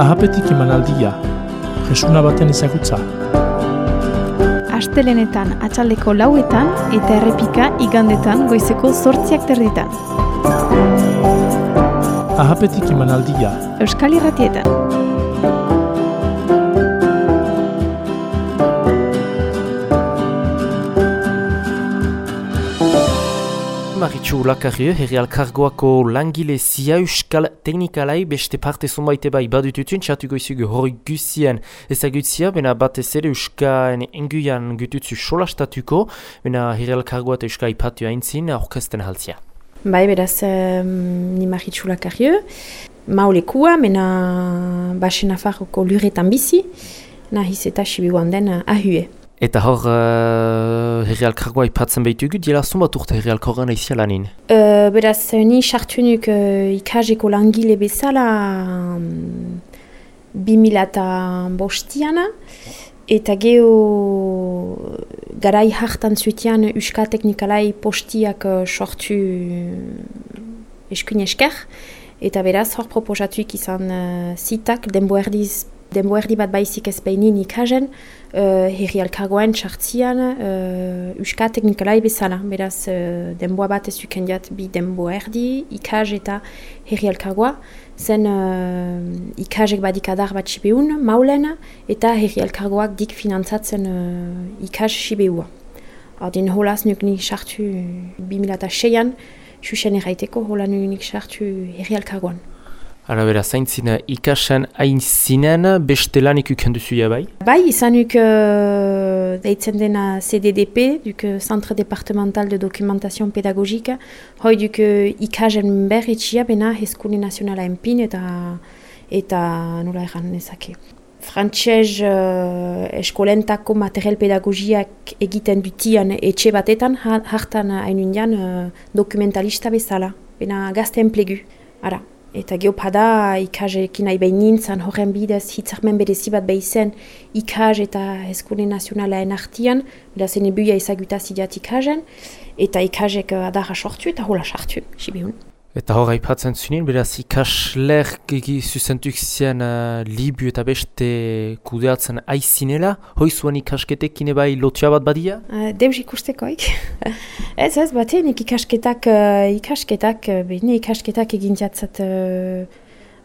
Ahapetik emanaldia, jesuna baten ezagutza. Astelenetan atxaldeko lauetan eta errepika igandetan goizeko zortziak terditan. Ahapetik emanaldia. Euskal Irratietan. Maritxu Lakarrio, herri alkargoako langile zia euskal teknikalai beste parte zumbaite bai badututun, txatu goizugu hori guzien ezagutzia, bena batez ere euskal enguian gututzu solastatuko, bena herri alkargoa eta euskal ipatu haintzin, aurkezten haltzia. Bai, beraz, um, ni Maritxu Lakarrio, maulekua, mena basen afarroko luretan bizi, nahiz eta sibiuan den ahue. Eta hor, uh, herri alkargoa ipatzen behitugu, diela zumbat urte herri alkargoan aizia lanin? Uh, beraz, ni sartu nuk uh, ikaseko langile bezala um, 2000 bostiana, eta geho garai hartan zuetian uska teknikalai postiak uh, sortu uh, eskuin esker, eta beraz, hor proposatuik izan uh, zitak denbo erdi bat baizik ez behinin ikasen, uh, herri alkargoen txartzian, uh, uska teknikalai bezala. Beraz, uh, denboa bat ez duken jat bi denbo erdi, ikas eta herri alkargoa. Zen uh, ikasek badik adar bat sibeun, maulen, eta herri alkargoak dik finantzatzen uh, ikas sibeua. Ordin holaz nuk nik sartu 2006an, xuxen erraiteko hola nuk nik sartu herri alkargoan. Ara bera, zaintzin ikasen hain zinen, beste lanik ja bai? Bai, izan uk uh, deitzen dena CDDP, duk Centre Departemental de Documentation Pedagogika, hoi duk uh, ikasen berretxia bena Hezkune Nazionala enpin eta eta nola erran nezake. Frantxez uh, eskolentako material pedagogiak egiten dutian etxe batetan, hartan hain uh, dokumentalista bezala, bena gazte enplegu. Ara, Eta geopada ikasekin nahi behin nintzen horren bidez hitzarmen berezi bat behizen ikas eta eskune nazionalaen artian, bila zen ebuia ezagutaz idiat ikasen, eta ikasek adarra sortu eta hola sartu, sibihun. Eta hor haipatzen zunien, beraz ikasler gigi zuzentuk zien uh, libu eta beste kudeatzen aizinela, hoi zuen ikasketekin bai lotua bat badia? Uh, Deus ikustekoik. ez ez, batenik ikasketak, uh, ikasketak, uh, behine ikasketak egin jatzat, uh,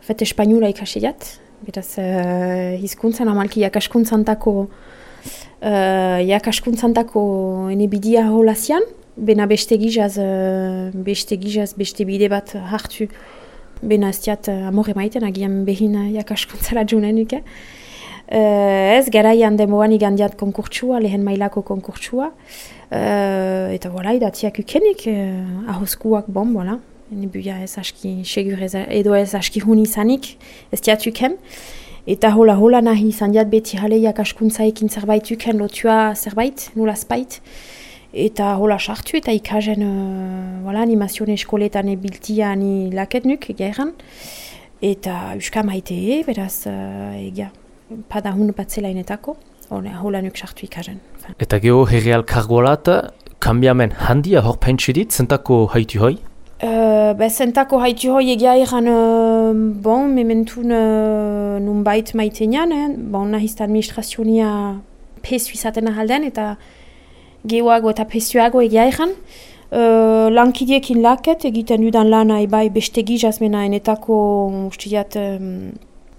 fet espaniola ikasi jat, beraz uh, hizkuntzan amalki jakaskuntzantako, uh, jakaskuntzantako enebidia holazian, Bena beste gizaz, uh, beste gizaz, beste bide bat hartu. Bena ez diat uh, amore maiten, agian behin uh, jakaskuntzara junen nuke. Uh, ez, garaian demoan igandiat konkurtsua, lehen mailako konkurtsua. Uh, eta voilà, idatiak ukenik, uh, ahoskuak bon, voilà. Nebuia ez aski segur ez, edo ez aski hun izanik, ez diat uken. Eta hola hola nahi izan diat beti jale jakaskuntzaekin zerbait uken lotua zerbait, nula spait eta hola sartu eta ikasen uh, voilà, animazio eskoletan ebiltia ni laketnuk egeran. Eta uska maite e, beraz uh, egia, pada hun batzelainetako, hola nuk sartu ikasen. Eta geho herreal kargolat, kambiamen handia hor pentsidit, zentako haitu hoi? Uh, be, zentako haitu hoi egia egan, uh, bon, mementun uh, nun bait maite nian, eh? bon, nahiz administrazionia pesu izaten ahalden, eta gehuago eta pesioago egia egan. Uh, lankidiekin laket, egiten dudan lana ebai beste gizazmena enetako ustiat um,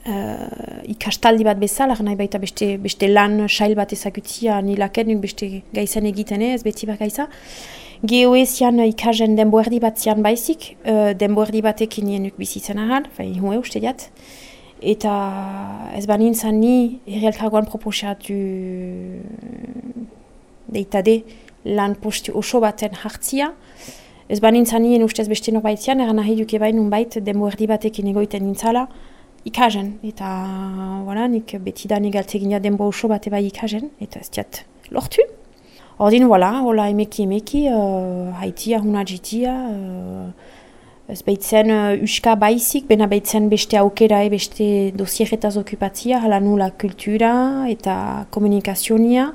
uh, ikastaldi bat bezala, nahi baita beste, beste lan sail bat ezagutzia ni laket, nuk beste gaizan egiten ez, beti bat gaiza. Geho ezian ikasen denboerdi bat zian baizik, uh, denboerdi batekin nuk bizitzen ahal, fai hue uste jat. Eta ez banin zan ni, errealkargoan proposatu deitade lan posti oso baten hartzia. Ez ba nintzen nien ustez beste norbaitzian, eran nahi duke bain unbait demo erdi batekin egoiten nintzala ikasen. Eta voilà, nik betidan egaltzegin ja denbo oso bate bai ikasen, eta ez diat lortu. Ordin, voilà, hola emeki emeki, uh, haitia, huna jitia, uh, ez behitzen uh, uska baizik, bena behitzen beste aukera, e, beste dosieretaz okupatzia, hala nula kultura eta komunikazionia.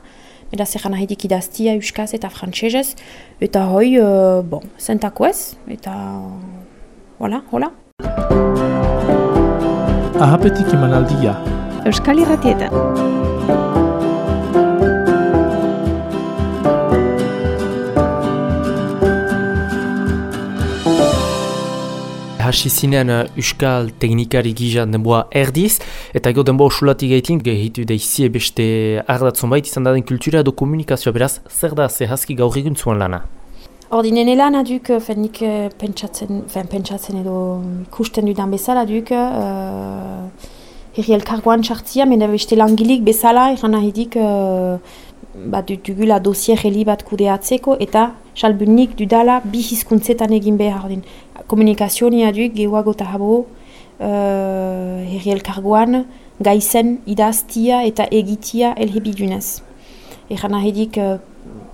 Eta zer gana hidik idaztia euskaz eta frantsesez. Eta hoi, uh, bon, zentako ez. Eta, hola, hola. Ahapetik emanaldia. Euskal Irratietan. Hasi zinean uh, Euskal Teknikari gizan denboa erdiz, eta gero denboa usulatik gaitin, gehitu da izie beste ardatzon bait izan daden kultura edo komunikazioa, beraz, zer da zehazki gaur egun zuen lana? Ordinen lana duk, fenik uh, pentsatzen, fen, pentsatzen edo ikusten dudan bezala duk, uh, herri elkargoan txartzia, mena beste langilik bezala, eran nahi dik, uh, bat dugula dosier heli bat kudeatzeko, eta salbunik dudala bi hizkuntzetan egin behar din komunikazioa du gehuago eta habo uh, herri elkargoan gaizen idaztia eta egitia elhebidunez. Egan ahedik uh,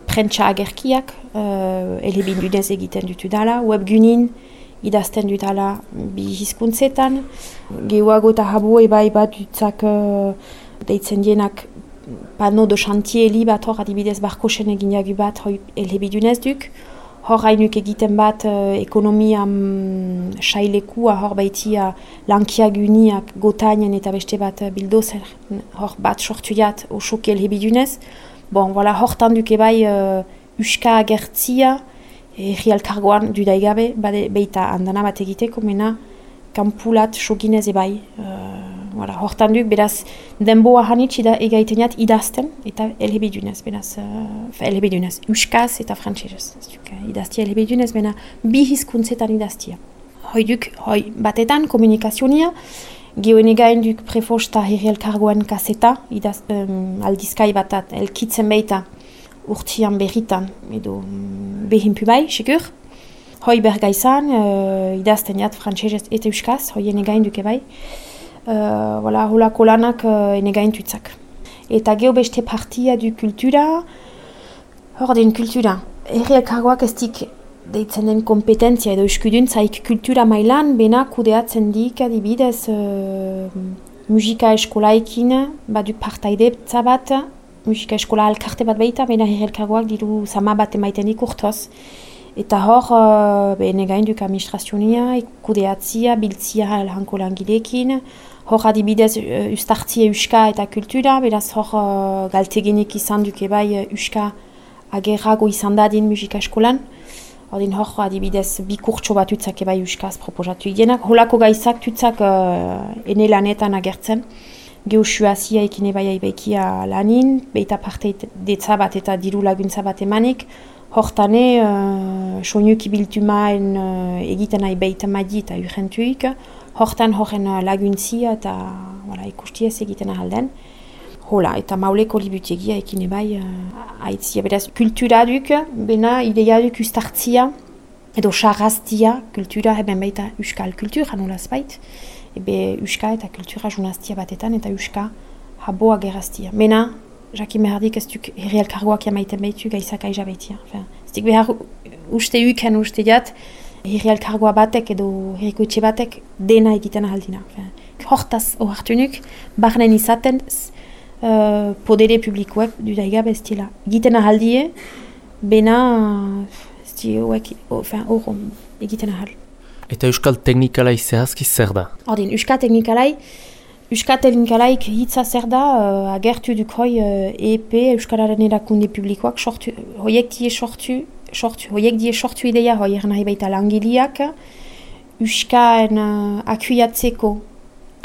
prentsa agerkiak uh, elhebidunez egiten dutu dala, webgunin idazten dut dala bi hizkuntzetan. Gehuago eta habo ebai bat dutzak uh, deitzen dienak pano do chantier bat hor adibidez barkosen egin jagu bat elhebidunez duk hor hainuk egiten bat uh, ekonomia um, sailekua hor baitia lankiak uniak gotainen eta beste bat uh, bildozer hor bat sortu jat osoki elhebidunez. Bon, voilà, hortan duke bai uh, uska agertzia erri alkargoan dudaigabe, beita andana bat egiteko, mena kampulat soginez ebai. Uh, Voilà, hortan duk, beraz, denboa hanitz ida, egaiten idazten eta elhebidunez, beraz, uh, elhebidunez, uskaz eta frantzesez. Idaztia elhebidunez, bena bi hizkuntzetan idaztia. Hoi duk, hoi batetan, komunikazionia, gehoen egain duk prefosta herri elkargoen kaseta, idaz, um, aldizkai batat, elkitzen beita urtian berritan, edo um, behinpu bai, segur. Hoi bergaizan, uh, idazten jat frantzesez eta uskaz, hoi egain duke bai uh, voilà, holako lanak uh, ene Eta geho beste partia du kultura, hor den kultura. Erri elkargoak ez dik deitzen den kompetentzia edo zaik kultura mailan, bena kudeatzen dik adibidez uh, musika eskolaikin, badu partaide bat, musika eskola alkarte bat baita, bena erri elkargoak diru sama bat emaiten dik urtoz. Eta hor, uh, bene gain duk administrazionia, kudeatzia, biltzia hanko langilekin, hor adibidez uh, ustartzia uska eta kultura, beraz hor uh, galtegenik izan duke bai uska agerrago izan dadin musika eskolan. Ordin hor adibidez bi kurtso bat utzak ebai uskaz proposatu idenak. Holako gaizak tutzak uh, ene lanetan agertzen. Geu suazia ekin ebai aibekia lanin, beita parte detza bat eta diru laguntza bat emanik. Hortane, uh, soinuk ibiltumaen uh, egiten nahi beita madi eta urgentuik hortan horren uh, laguntzia eta voilà, ikustia egiten ahalden. Hola, eta mauleko libutegia ekin ebai uh, aitzia. Beraz, kultura duk, bena ideia duk ustartzia, edo sarraztia kultura, eben baita uskal kultura nolaz bait. Ebe uska eta kultura junaztia batetan eta uska haboa geraztia. Bena, jaki mehardik ez duk herri elkargoak jamaiten behitu gaizak aiza behitia. Ez dik behar uste uken uste jat, herri elkargoa batek edo herriko etxe batek dena egiten ahaldina. Hortaz ohartunuk, barnen izaten uh, podere publikoek dudaiga bestila. Egiten ahaldie, bena ez di egiten ahal. Eta Euskal Teknikalai zehazki zer da? Ordin, Euskal Teknikalai, Euskal Teknikalaik hitza zer da, uh, agertu duk hoi uh, EP, Euskalaren erakunde publikoak, sortu, hoiek die sortu, sortu, hoiek die sortu ideia hoi nahi baita langiliak, uskaen uh, akuiatzeko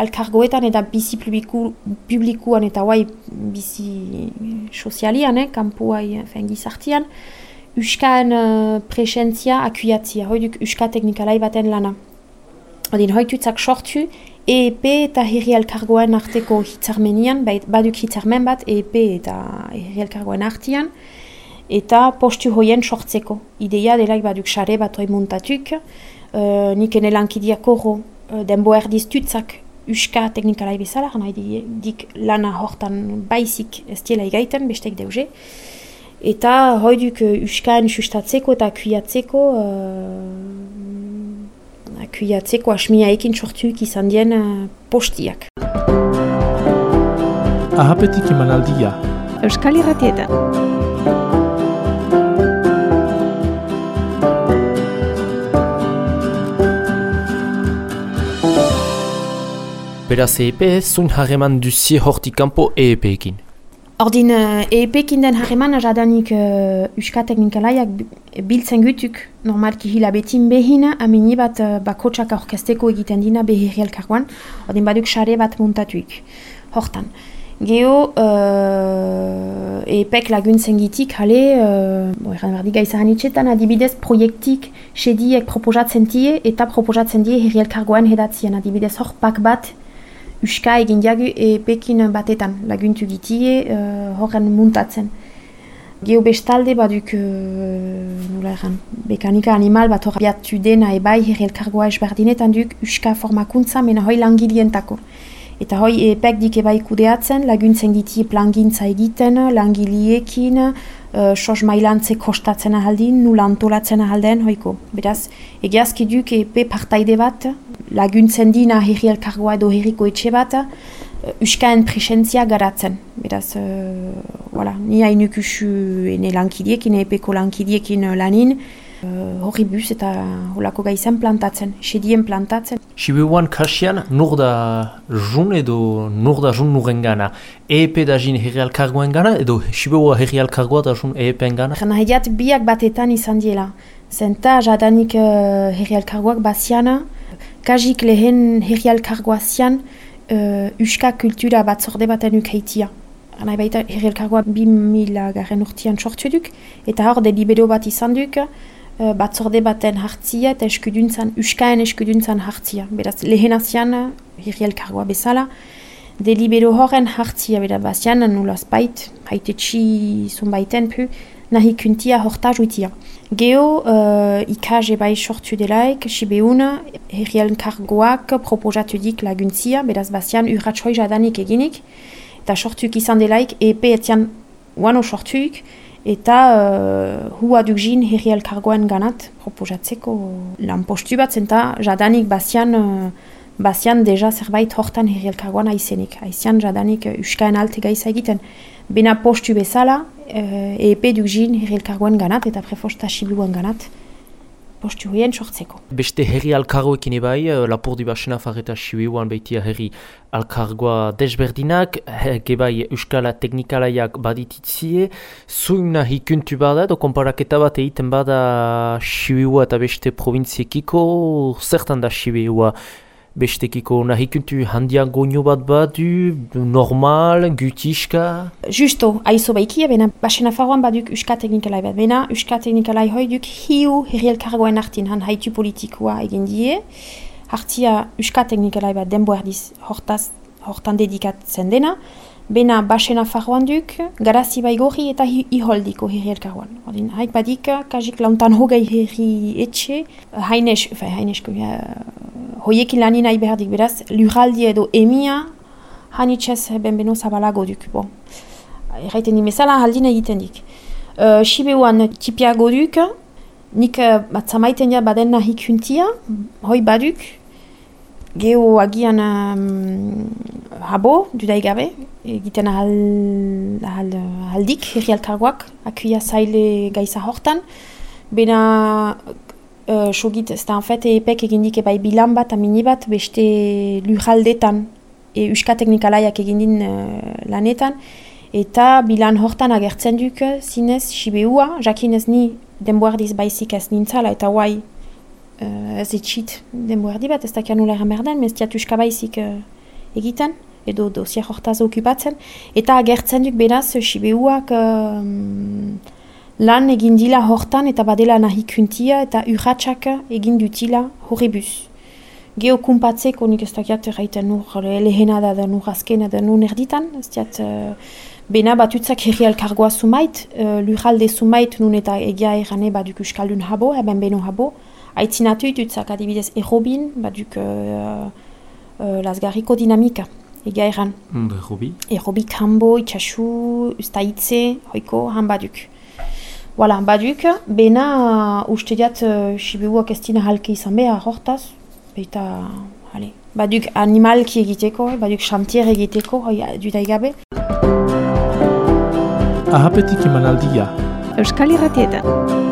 alkargoetan eta bizi publiku, publikuan eta guai bizi sozialian, eh, kampuai fen gizartian, uskaen uh, presentzia akuiatzia, hoi duk uska teknikalai baten lana. Odin, hoi tutzak sortu, EEP eta herri alkargoen arteko hitzarmenian, baduk hitzarmen bat, EEP eta herri alkargoen artian, eta postu hoien sortzeko. Ideia delaik baduk xare bat hoi montatuk, uh, nik ene lankidiak horro uh, denbo erdiz tutzak uska teknikalai bezala, gana dik lana hortan baizik ez diela igaiten, bestek deuze. Eta hoi duk uh, uskaen sustatzeko eta kuiatzeko, uh, kuiatzeko asmia ekin sortuik izan dien uh, postiak. Ahapetik emanaldia. Euskal Irratietan. Beraz EEP, zuin harreman duzie hortik kanpo EEP-ekin. Ordin, uh, EEP-ekin den harreman jadanik uh, uska teknikalaiak biltzen gutuk normalki hilabetin behin, amini bat uh, bakotsak aurkesteko egiten dina behirri elkarguan, ordin baduk xare bat muntatuik. Hortan. Geo, uh, epek laguntzen gitik, hale, uh, bo, erran berdi gaizaren itxetan, adibidez proiektik sediek proposatzen die eta proposatzen die herri elkargoan hedatzien, adibidez hor pak bat uska egin diagu epekin batetan laguntu gitie uh, horren muntatzen. Geo bestalde baduk, uh, nola erran, bekanika animal bat hor biatu dena ebai herri elkargoa esberdinetan duk uska formakuntza mena hoi langilientako. Eta hoi epek dike bai kudeatzen, laguntzen giti plangintza egiten, langiliekin, uh, sos mailantze kostatzen ahaldin, nula antolatzen ahalden, hoiko. Beraz, egiazki duk epe partaide bat, laguntzen dina herri elkargoa edo herriko etxe bat, uh, uskaen presentzia garatzen. Beraz, uh, voilà, ni hainuk usu ene lankidiekin, epeko lankidiekin lanin, uh, horri eta holako gaizen plantatzen, sedien plantatzen. Sibiuan kasian, nur da jun edo nur da jun nuren gana. EEP da jin herri alkargoen gana edo Sibiua herri alkargoa da jun EEPen gana? Jana hediat biak batetan izan diela. Zenta jadanik uh, herri alkargoak baziana, kajik lehen herri alkargoa zian, uh, uska kultura bat zorde baten ukaitia. Gana baita herri alkargoa bi mila garen urtean sortu duk, eta hor delibero bat izan duk, batzorde baten hartzia eta eskuduntzan, uskaen eskuduntzan hartzia. Beraz, lehen azian, hirri elkargoa bezala, delibero horren hartzia, beraz, bazian, nulaz bait, haite txi zunbaiten pu, nahi kuntia horta juitia. Geo, uh, ikaz ebai sortu delaik, sibeun, hirri elkargoak proposatu dik laguntzia, beraz, bazian, urratxoi jadanik eginik, eta sortuk izan delaik, epe etian guano sortuik, eta uh, hua dugzin herri elkargoen ganat proposatzeko lan postu bat zenta jadanik bazian uh, bazian deja zerbait hortan herri elkargoan aizenik. Aizian jadanik uh, uskaen alte gaiza egiten. Bena postu bezala uh, EEP dugzin herri elkargoen ganat eta prefosta sibiluen ganat postu horien sortzeko. Beste herri alkargoekin ebai, eh, lapurdi basena farreta sibiuan behitia herri alkargoa desberdinak, gebai euskala teknikalaiak badititzie, zuina hikuntu bada, do konparaketa bat egiten bada sibiua eta beste provintziekiko, zertan da sibiua? Bestekiko nahikuntu handiago nio bat badu, normal, gutiska? Justo, aizo baikia, bena basena faruan baduk uska teknikalai bat. Bena uska teknikalai hoi duk hiu herri elkargoen hartin han haitu politikoa egin die. Hartia uska teknikalai bat denbo erdiz hortaz, hortan dedikatzen dena. Bena basena faruan duk, garazi baigorri eta iholdiko herri elkargoan. Ordin, haik badik, kajik launtan hogei herri etxe, hainesh, hainesko, hoiekin lanin nahi behar beraz, lurraldi edo emia, hanitxez benbeno zabalago duk. Bon. Erraiten dimezala haldin egiten dik. Uh, Sibeuan tipiago duk, nik uh, bat zamaiten ja baden nahi kuntia, hoi baduk, geho agian um, habo, dudai gabe, egiten ahal, ahal, ahaldik, herri alkargoak, akuia zaile gaiza hortan, Bena uh, sogit, ez da, en fait, epek egindik ebai bilan bat, amini bat, beste lujaldetan, e, uska teknikalaiak egindin uh, lanetan, eta bilan hortan agertzen duk, zinez, sibeua, jakinez ni denboardiz baizik ez nintzala, eta guai uh, ez etxit denboardi bat, ez da kianula erramerden, mestiat uska baizik uh, egiten, edo dosia hortaz okupatzen, eta agertzen duk beraz, sibeuak... Uh, lan egin dila hortan eta badela nahi kuntia eta urratxak egin dutila horrebuz. Geo kumpatzeko nik ez dakiat erraiten nur lehena da da nur azkena da nur nerditan, ez diat uh, bena batutzak herri alkargoa sumait, uh, lurralde sumait nun eta egia errane baduk uskaldun habo, eben beno habo, aitzinatu itutzak adibidez errobin, baduk uh, uh, lasgarriko dinamika. Ega erran. Errobi? Errobi kambo, itxasu, ustaitze, hoiko, han baduk. Voilà, baduk, bena uh, uste diat uh, Sibiuak ez dina halke izan behar hortaz, eta, ale, baduk animalki egiteko, baduk xantier egiteko, hoi, duda egabe. Ahapetik emanaldia. Euskal Irratietan.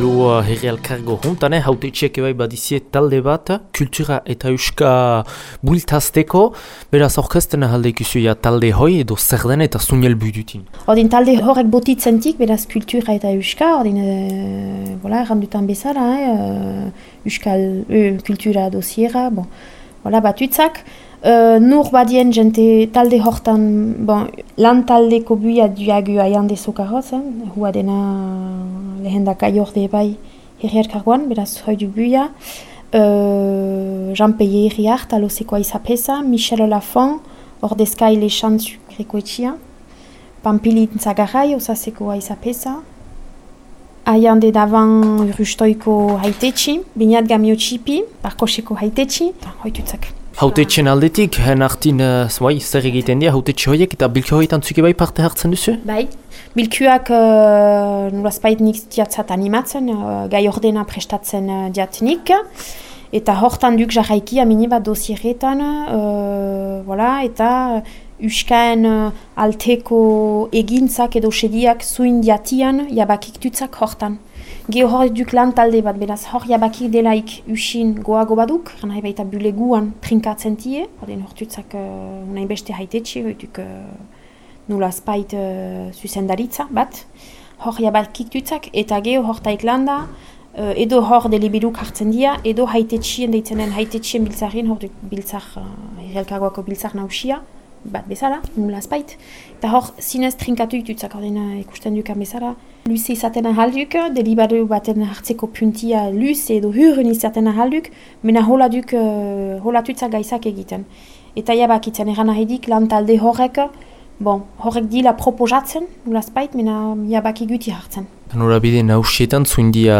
DLBO herri alkargo hontan, eh? haute txek ebai badizie talde bat, kultura eta euska builtazteko, beraz orkestena halde ikusi ja talde hoi edo zer den eta zunel budutin. Ordin talde horrek botitzentik, beraz kultura eta euska, ordin, e, voilà, randutan bezala, eh? euskal, e, kultura dosiera, bon, voilà, batutzak, Uh, nur badien jente talde hortan, bon, lan taldeko buia duagu aian dezokaroz, eh? hua dena lehendakai orde bai herri erkargoan, beraz hoi dubuia, uh, Jean Peie Herriar, talosekoa izapesa, Michel Olafon, ordezkai lexantzu grekoetxia, Pampili Intzagarrai, osasekoa izapesa, Aian de davan urustoiko haitetxi, biniat gamio txipi, barkoseko haitetxi, hoitutzak. Tutzak. Haute etxen aldetik, nartin, uh, zer egiten dira, haute horiek eta bilkio horietan zuke bai parte hartzen duzu? Bai, bilkioak uh, nolazpait nik diatzat animatzen, uh, gai ordena prestatzen uh, diatnik, eta hortan duk jarraiki amini bat dosieretan, uh, voilà, eta uskaen uh, alteko egintzak edo sediak zuin diatian jabakik dutzak hortan. Geho hor duk lan talde bat, beraz hor jabakik delaik usin goago baduk, gana baita buleguan trinkatzen tie, horren hor dutzak uh, unai beste haitetxe, hor duk uh, nula spait uh, zuzendaritza bat, hor jabakik dutzak, eta geho hor taik uh, edo hor delibiduk hartzen dia, edo haitetxien deitzenen haitetxien biltzarin, hor duk biltzar, uh, biltzar nausia, bat bezala, nula spait. Eta hor, zinez trinkatu itutzak ordena ikusten dukan bezala. Luze izaten ahalduk, delibadu baten hartzeko puntia luze edo hurren izaten ahalduk, mena hola duk, uh, hola gaizak egiten. Eta jabakitzen eran ahidik lan talde horrek, bon, horrek dila proposatzen, nula spait, mena jabaki guti hartzen. Nora bide nausietan zuindia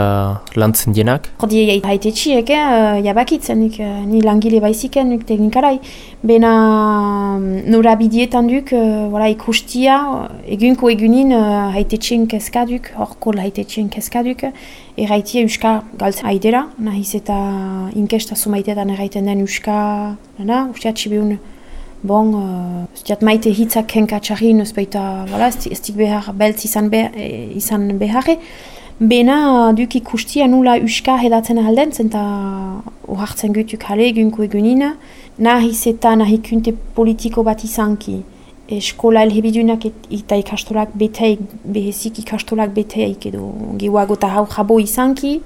lantzen dienak? Hordi haite txiek, eh, jabakitzen, eh, ni langile baiziken, nik tegin karai. Bena mm, nora bidietan duk, uh, ikustia, egunko egunin haite txien keskaduk, horko haite txien keskaduk, erraitia uska galtzen haidera, nahiz eta inkesta sumaitetan erraiten den uska, nana, ustea txibiun, Bon, uh, ez maite hitzak kenka txarri, ez baita, voilà, ez dik behar, beltz izan, be, e, izan beharre. Bena, duk ikustia nula uska hedatzen alden, zenta uhartzen gutuk jale, egunko egunina. Nahiz eta nahi kunte politiko bat izanki. Eskola elhebidunak eta ikastolak beteik, behezik ikastolak beteik edo giwago eta hau jabo izanki.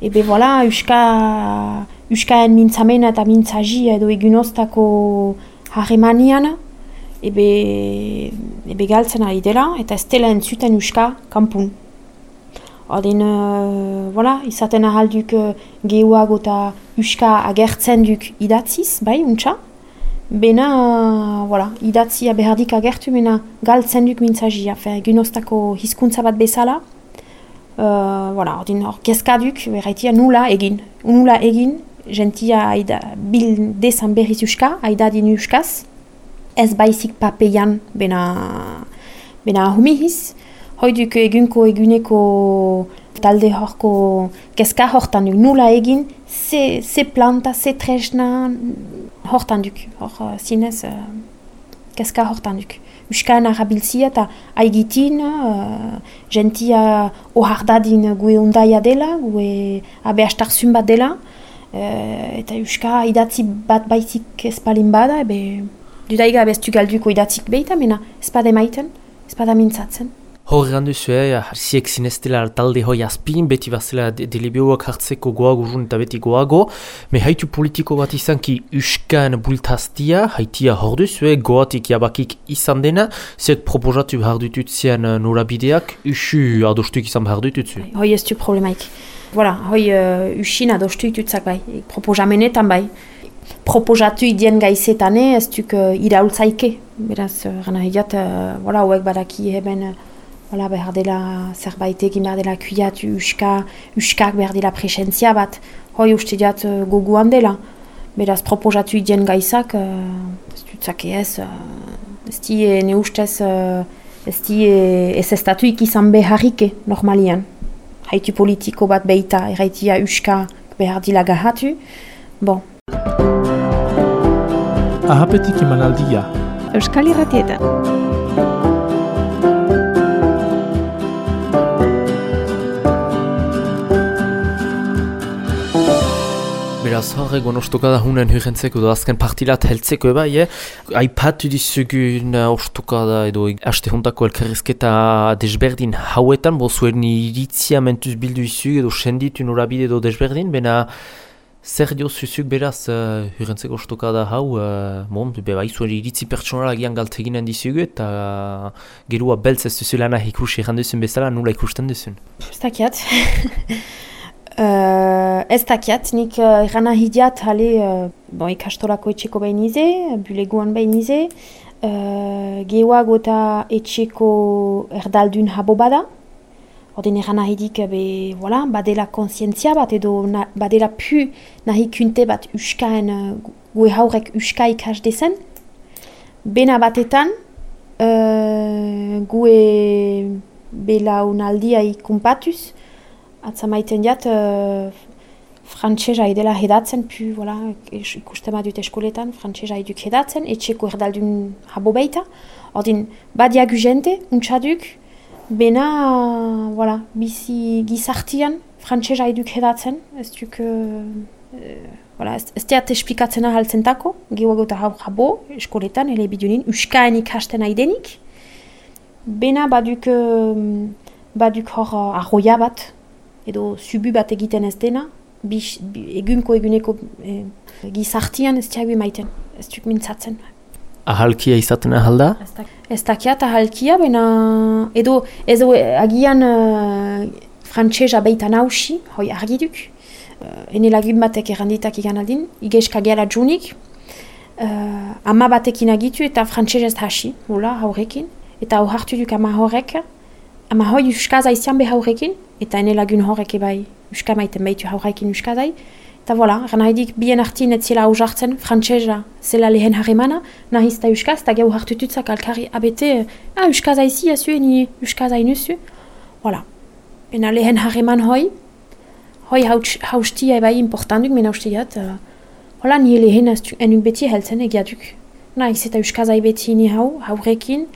Ebe, voilà, uska, uskaen mintzamena eta mintzaji edo egunoztako harremanian, ebe, ebe galtzen ari dela, eta ez dela entzuten uska kanpun. Oden, uh, voilà, izaten ahalduk uh, gehuago eta uska agertzen duk idatziz, bai, untxa. Bena, uh, voilà, idatzia behardik agertu, bena galtzen duk mintzazia, fe, gunoztako hizkuntza bat bezala. Uh, voilà, ordin hor, kezkaduk, berraitia, nula egin. Nula egin, gentia aida, bil desan berriz uska, aida din uskaz. Ez baizik papeian bena, bena ahumihiz. Hoiduk egunko eguneko talde horko keska hortan duk. Nula egin, ze, ze planta, ze tresna hortan duk. Hor uh, zinez uh, keska hortan duk. Uskaen arabiltzia eta aigitin, uh, gentia ohardadin gue undaia dela, gue abe astarzun dela. Eh, eta euska idatzi bat baizik espalin bada, ebe dudaiga abestu galduko idatzik behita, mena espada emaiten, espada mintzatzen. Hor gandu zue, harziek zineztela talde hoi azpin, beti bazela delibioak hartzeko goago jun eta beti goago, me haitu politiko bat izan ki uskan bultaztia, haitia hor duzue, goatik jabakik izan dena, zek proposatu behar dututzean norabideak, usu adostuik izan behar dututzu. Hoi ez du problemaik. Voilà, hoi uh, usin adostu itutzak bai, proposamenetan bai. Proposatu idien gaizetan ez duk uh, iraultzaike. Beraz, uh, gana hilat, uh, voilà, hoek badaki eben, uh, voilà, behar dela zerbait egin behar dela kuiatu uska, uskak behar dela presentzia bat. Hoi uste diat uh, goguan dela. Beraz, proposatu idien gaizak, uh, ez dutzak ez, uh, ez di ne ustez, uh, ez di ez estatuik izan beharrike normalian haitu politiko bat behita erraitia uska behar dila gahatu. Bon. Ahapetik emanaldia. Euskal Irratietan. Beraz, hor egon ostoka da hunen hurrentzeko da azken partilat heltzeko eba, eh? Aipatu dizugun uh, ostoka da edo haste juntako elkarrezketa desberdin hauetan, bo zuen iritzia mentuz bildu izu edo senditu norabide edo desberdin, bena zer dio zuzuk beraz uh, hurrentzeko ostoka da hau, uh, bon, beba izuen iritzi pertsonala gian galteginen dizugu eta uh, gerua beltz ez duzulana ikusi erranduzun bezala, nula ikusten duzun? Ez. Uh, ez dakiat, nik uh, erana hidiat hale uh, bon, ikastorako etxeko behin ize, buleguan behin ize, uh, gehuago eta etxeko erdaldun habo bada. Orden erana hidik be, voilà, badela konsientzia bat edo na, badela pu nahi kunte bat uskaen uh, gue haurek uska ikas dezen. Bena batetan, uh, gue bela unaldia ikumpatuz, atzamaiten jat, uh, frantsesa edela hedatzen, pu, voilà, ikusten badut eskoletan, frantsesa eduk hedatzen, etxeko erdaldun habo beita. Ordin, badiagu jente, untsaduk, bena, voilà, bizi gizartian, frantsesa eduk hedatzen, ez duk, uh, voilà, ez, ez teat esplikatzen ahaltzen tako, gehuago eta habo, eskoletan, ele bidunin, uskaen ikasten aidenik, bena baduk, baduk hor uh, arroia bat, edo zubu bat egiten ez dena, bis, egunko eguneko e, gizartian ez tiago emaiten, ez duk mintzatzen. Ahalkia izaten ahalda? Ez dakiat ahalkia, baina edo ez agian uh, frantsesa beita nausi, hoi argiduk. Uh, ene lagun batek erranditak igan aldin, igeiska gehala junik, uh, ama batekin agitu eta frantsesa ez hasi, hola, haurekin. Eta hau hartu duk ama horrek, ama hoi uskaza izan behaurekin, eta ene lagun horrek ebai uska maiten behitu hauraikin uskazai. Eta voilà, gana edik bien artin ez zela hausartzen, frantsesa zela lehen harremana, nahiz eta uskaz, eta gau hartututzak alkari abete, ah, uskazai zi azu, eni uskazai nuzu. Voilà. Ena lehen harreman hoi, hoi haustia ebai importantuk, mena ustiat, uh, hola, ni lehen enuk beti heltzen egiatuk. Nahiz eta uskazai beti ni hau, haurekin,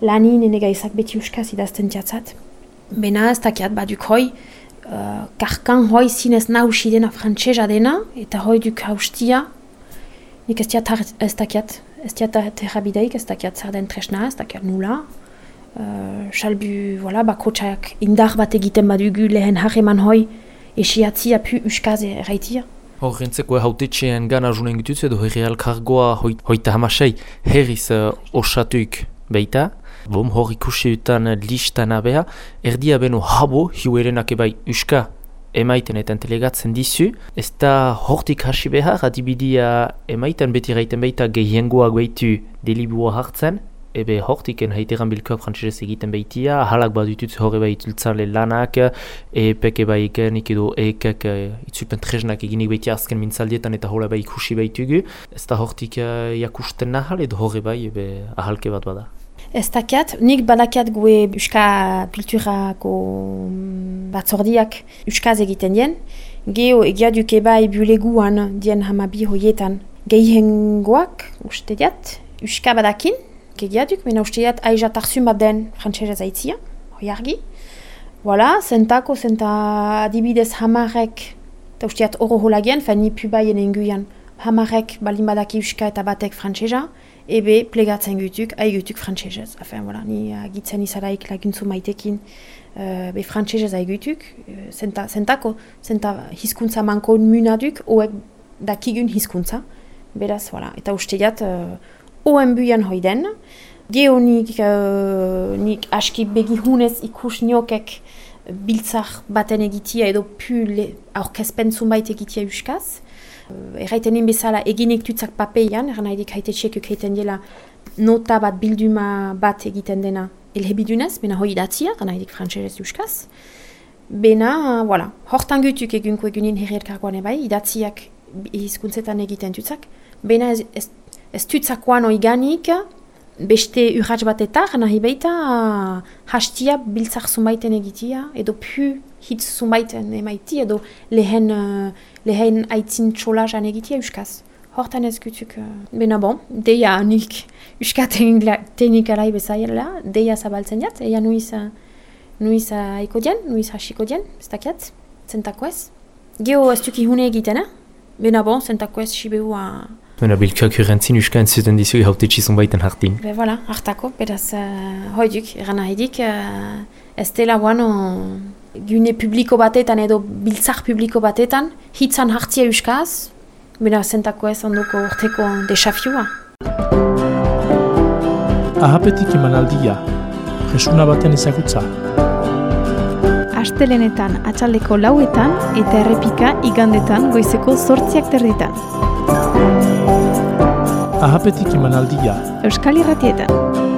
lanin ene gaizak beti uskaz idazten tiatzat. Bena ez dakiat baduk hoi, uh, karkan hoi zinez nausi dena frantsesa dena, eta hoi duk haustia, nik ez diat ez dakiat, ez diat terrabideik, ez dakiat zer den tresna, ez dakiat nula. Uh, salbu, voilà, bakotxak indar bat egiten badugu lehen harreman hoi, esiatzi apu uskaze erraitia. Hor, rintzeko hautetxean gana junen gutuz edo herri alkargoa hoita hamasei herriz uh, osatuik beita, Bom, hor ikusi dutan listan abea, erdia beno habo, hiu erenak ebai uska emaiten eta entelegatzen dizu. Ez da hortik hasi behar, adibidia emaiten beti gaiten baita gehiengoak behitu delibua hartzen, ebe hortiken haiteran bilkoak frantzesez egiten behitia, halak bat ditutze horre bai itzultzan le lanak, epek eba ikenik edo ekek itzupen treznak eginik behitia azken mintzaldietan eta hola bai ikusi behitugu. Ez da hortik jakusten nahal edo horre bai ebe ahalke bat bada. Ez dakiat, nik badakiat gue Euska Kulturako batzordiak Euskaz egiten dien. Geo egia duke bai buleguan dien hamabi hoietan gehiengoak uste diat, Euska badakin, egia duk, mena uste diat aizat arzun bat den frantzera zaitzia, hoi argi. Voilà, zentako, zenta adibidez hamarek, eta uste diat oro holagian, fani pu baien enguian, hamarek balin badaki Euska eta batek frantzera, ebe plegatzen gutuk, ai gutuk frantsesez. Enfin, voilà, ni agitzen uh, izaraik laguntzu maitekin uh, be frantsesez ai gutuk, uh, zenta, zentako, zenta hizkuntza manko munaduk, oek dakigun hizkuntza. Beraz, voilà, eta uste jat, uh, oen buian hoiden, Geo nik, uh, nik aski begi hunez ikus niokek biltzak baten egitia edo pu aurkezpen zunbait egitia uskaz. Uh, erraiten bezala eginek tutzak papeian, erran nahi dik haite dela nota bat bilduma bat egiten dena elhebidunez, bena hoi idatzia, erran nahi dik frantzerez euskaz. Bena, voilà, hortan gutuk egunko egunin herriarkargoan ebai, idatziak hizkuntzetan egiten tutzak. Bena ez, ez, ez tutzakoan oiganik, beste urratz bat nahi baita hastia biltzak zumbaiten egitia, edo pu hitz zumbaiten emaiti, edo lehen, uh, lehen aitzin txola jan egitia euskaz. Hortan ez gutuk, uh, bena bon, deia nik euska teknikalai bezaila, deia zabaltzen jat, eia nuiz, uh, nuiz uh, eko dien, nuiz hasiko dien, ez dakiat, zentako ez. Geo ez duki hune egiten, eh? Bena bon, zentako ez sibehua... Bena bilkak urrentzin uska entzuten dizu haute txizun hartin. Be, voilà, hartako, beraz, uh, hoiduk, eran nahidik, uh, ez dela guano gune publiko batetan edo biltzak publiko batetan, hitzan hartzia uskaz, bena zentako ez ondoko urteko desafioa. Ahapetik emanaldia, jesuna baten ezagutza. Astelenetan atxaldeko lauetan eta errepika igandetan goizeko sortziak terditan. Ahapetik emanaldia, Euskal Irratietan.